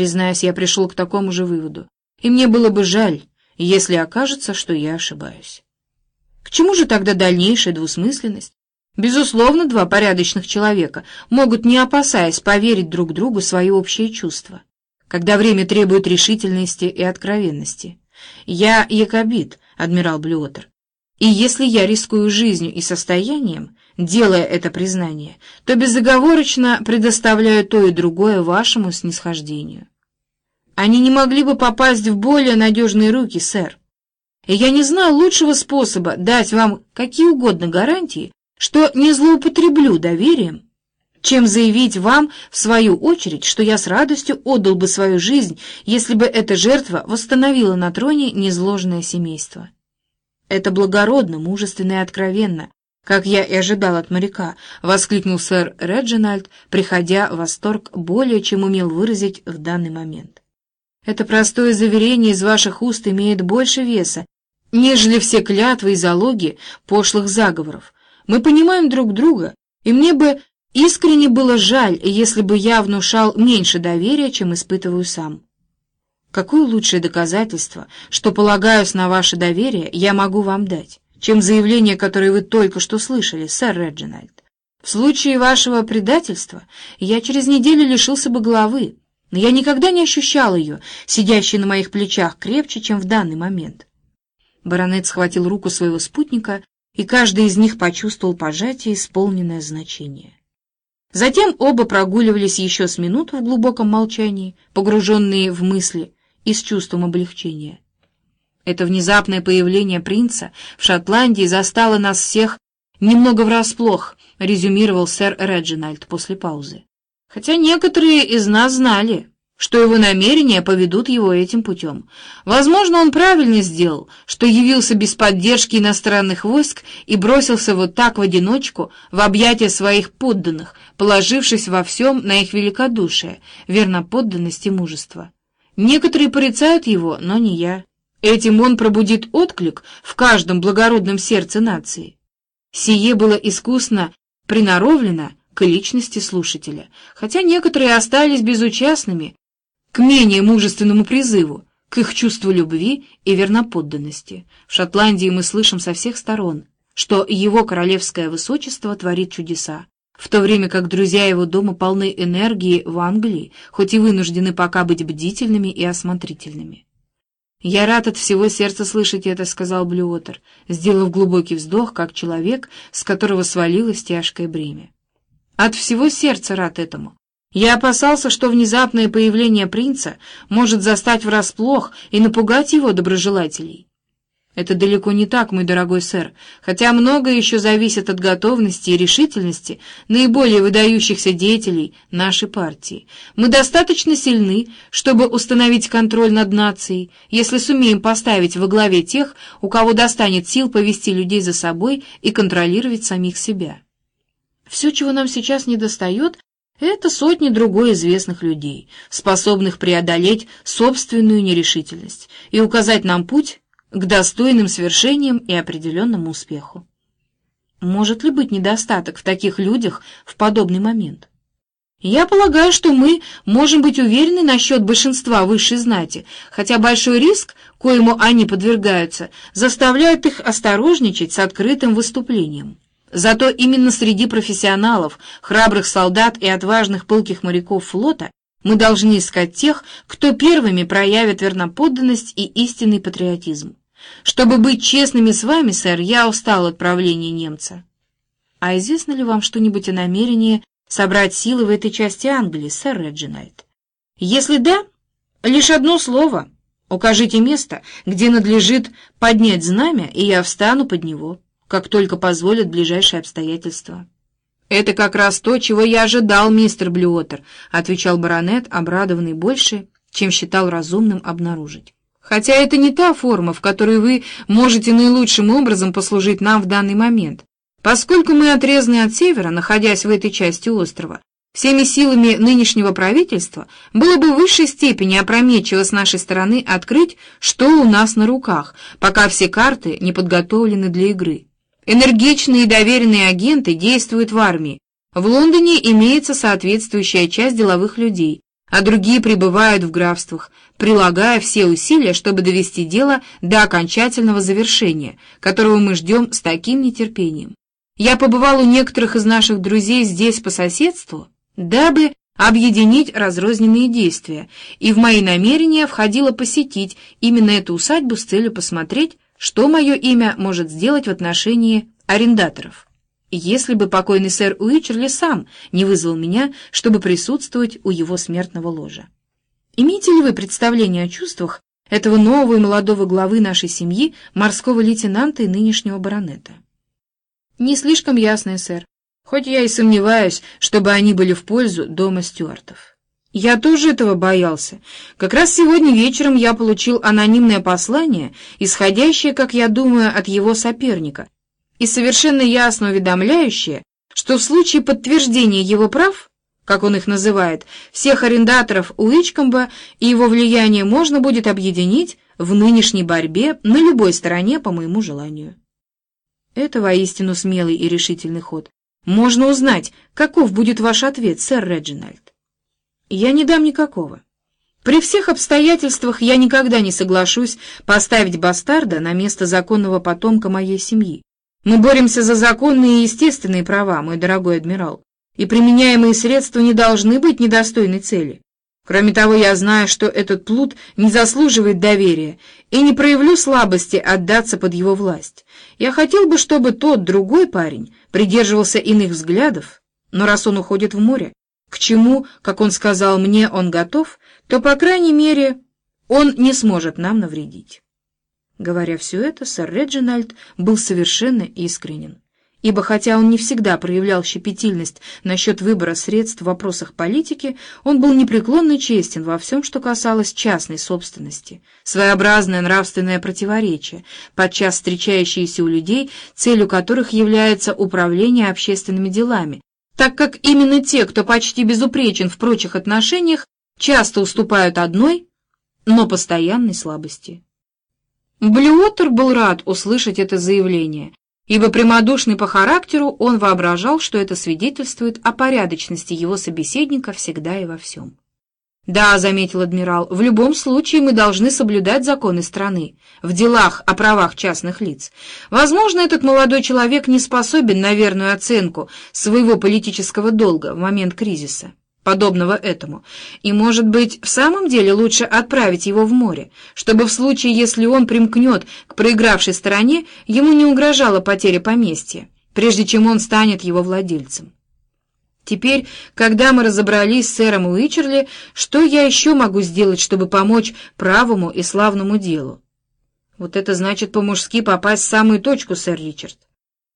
Признаюсь, я пришел к такому же выводу. И мне было бы жаль, если окажется, что я ошибаюсь. К чему же тогда дальнейшая двусмысленность? Безусловно, два порядочных человека могут, не опасаясь, поверить друг другу свои общие чувства, когда время требует решительности и откровенности. Я якобит, адмирал Блюотер, и если я рискую жизнью и состоянием, делая это признание, то безоговорочно предоставляю то и другое вашему снисхождению. Они не могли бы попасть в более надежные руки, сэр. И я не знаю лучшего способа дать вам какие угодно гарантии, что не злоупотреблю доверием, чем заявить вам, в свою очередь, что я с радостью отдал бы свою жизнь, если бы эта жертва восстановила на троне незложенное семейство. Это благородно, мужественно и откровенно, как я и ожидал от моряка, — воскликнул сэр Реджинальд, приходя в восторг более, чем умел выразить в данный момент. Это простое заверение из ваших уст имеет больше веса, нежели все клятвы и залоги пошлых заговоров. Мы понимаем друг друга, и мне бы искренне было жаль, если бы я внушал меньше доверия, чем испытываю сам. Какое лучшее доказательство, что полагаюсь на ваше доверие, я могу вам дать, чем заявление, которое вы только что слышали, сэр Реджинальд? В случае вашего предательства я через неделю лишился бы головы, но я никогда не ощущал ее, сидящей на моих плечах, крепче, чем в данный момент. Баронет схватил руку своего спутника, и каждый из них почувствовал пожатие, исполненное значение. Затем оба прогуливались еще с минуту в глубоком молчании, погруженные в мысли, и с чувством облегчения. Это внезапное появление принца в Шотландии застало нас всех немного врасплох, резюмировал сэр Реджинальд после паузы. Хотя некоторые из нас знали, что его намерения поведут его этим путем. Возможно, он правильно сделал, что явился без поддержки иностранных войск и бросился вот так в одиночку в объятия своих подданных, положившись во всем на их великодушие, верноподданность и мужество. Некоторые порицают его, но не я. Этим он пробудит отклик в каждом благородном сердце нации. Сие было искусно приноровлено к личности слушателя, хотя некоторые остались безучастными к менее мужественному призыву, к их чувству любви и верноподданности. В Шотландии мы слышим со всех сторон, что его королевское высочество творит чудеса, в то время как друзья его дома полны энергии в Англии, хоть и вынуждены пока быть бдительными и осмотрительными. «Я рад от всего сердца слышать это», — сказал Блюотер, сделав глубокий вздох, как человек, с которого свалилось тяжкое бремя. «От всего сердца рад этому. Я опасался, что внезапное появление принца может застать врасплох и напугать его доброжелателей. Это далеко не так, мой дорогой сэр, хотя многое еще зависит от готовности и решительности наиболее выдающихся деятелей нашей партии. Мы достаточно сильны, чтобы установить контроль над нацией, если сумеем поставить во главе тех, у кого достанет сил повести людей за собой и контролировать самих себя. Все, чего нам сейчас недостает, это сотни другой известных людей, способных преодолеть собственную нерешительность и указать нам путь к достойным свершениям и определенному успеху. Может ли быть недостаток в таких людях в подобный момент? Я полагаю, что мы можем быть уверены насчет большинства высшей знати, хотя большой риск, коему они подвергаются, заставляет их осторожничать с открытым выступлением. Зато именно среди профессионалов, храбрых солдат и отважных пылких моряков флота мы должны искать тех, кто первыми проявит верноподданность и истинный патриотизм. Чтобы быть честными с вами, сэр, я устал от правления немца. А известно ли вам что-нибудь о намерении собрать силы в этой части Англии, сэр Реджинальд? Если да, лишь одно слово. Укажите место, где надлежит поднять знамя, и я встану под него, как только позволят ближайшие обстоятельства. «Это как раз то, чего я ожидал, мистер Блюотер», — отвечал баронет, обрадованный больше, чем считал разумным обнаружить. Хотя это не та форма, в которой вы можете наилучшим образом послужить нам в данный момент. Поскольку мы отрезаны от севера, находясь в этой части острова, всеми силами нынешнего правительства было бы в высшей степени опрометчиво с нашей стороны открыть, что у нас на руках, пока все карты не подготовлены для игры. Энергичные и доверенные агенты действуют в армии. В Лондоне имеется соответствующая часть деловых людей, а другие пребывают в графствах, прилагая все усилия, чтобы довести дело до окончательного завершения, которого мы ждем с таким нетерпением. Я побывал у некоторых из наших друзей здесь по соседству, дабы объединить разрозненные действия, и в мои намерения входило посетить именно эту усадьбу с целью посмотреть, что мое имя может сделать в отношении арендаторов. Если бы покойный сэр Уичерли сам не вызвал меня, чтобы присутствовать у его смертного ложа. Имеете ли вы представление о чувствах этого нового и молодого главы нашей семьи, морского лейтенанта и нынешнего баронета? Не слишком ясное, сэр, хоть я и сомневаюсь, чтобы они были в пользу дома Стюартов. Я тоже этого боялся. Как раз сегодня вечером я получил анонимное послание, исходящее, как я думаю, от его соперника, и совершенно ясно уведомляющее, что в случае подтверждения его прав, как он их называет, всех арендаторов Уичкомба и его влияние можно будет объединить в нынешней борьбе на любой стороне по моему желанию. Это воистину смелый и решительный ход. Можно узнать, каков будет ваш ответ, сэр Реджинальд. Я не дам никакого. При всех обстоятельствах я никогда не соглашусь поставить бастарда на место законного потомка моей семьи. Мы боремся за законные и естественные права, мой дорогой адмирал, и применяемые средства не должны быть недостойной цели. Кроме того, я знаю, что этот плут не заслуживает доверия, и не проявлю слабости отдаться под его власть. Я хотел бы, чтобы тот другой парень придерживался иных взглядов, но раз он уходит в море, к чему, как он сказал мне, он готов, то, по крайней мере, он не сможет нам навредить. Говоря все это, сэр Реджинальд был совершенно искренен ибо хотя он не всегда проявлял щепетильность насчет выбора средств в вопросах политики, он был непреклонно честен во всем, что касалось частной собственности, своеобразное нравственное противоречие, подчас встречающееся у людей, целью которых является управление общественными делами, так как именно те, кто почти безупречен в прочих отношениях, часто уступают одной, но постоянной слабости. Блюотер был рад услышать это заявление, ибо прямодушный по характеру он воображал, что это свидетельствует о порядочности его собеседника всегда и во всем. «Да», — заметил адмирал, — «в любом случае мы должны соблюдать законы страны в делах о правах частных лиц. Возможно, этот молодой человек не способен на верную оценку своего политического долга в момент кризиса подобного этому, и, может быть, в самом деле лучше отправить его в море, чтобы в случае, если он примкнет к проигравшей стороне, ему не угрожала потеря поместья, прежде чем он станет его владельцем. Теперь, когда мы разобрались с сэром Уичерли, что я еще могу сделать, чтобы помочь правому и славному делу? Вот это значит по-мужски попасть в самую точку, сэр Ричард.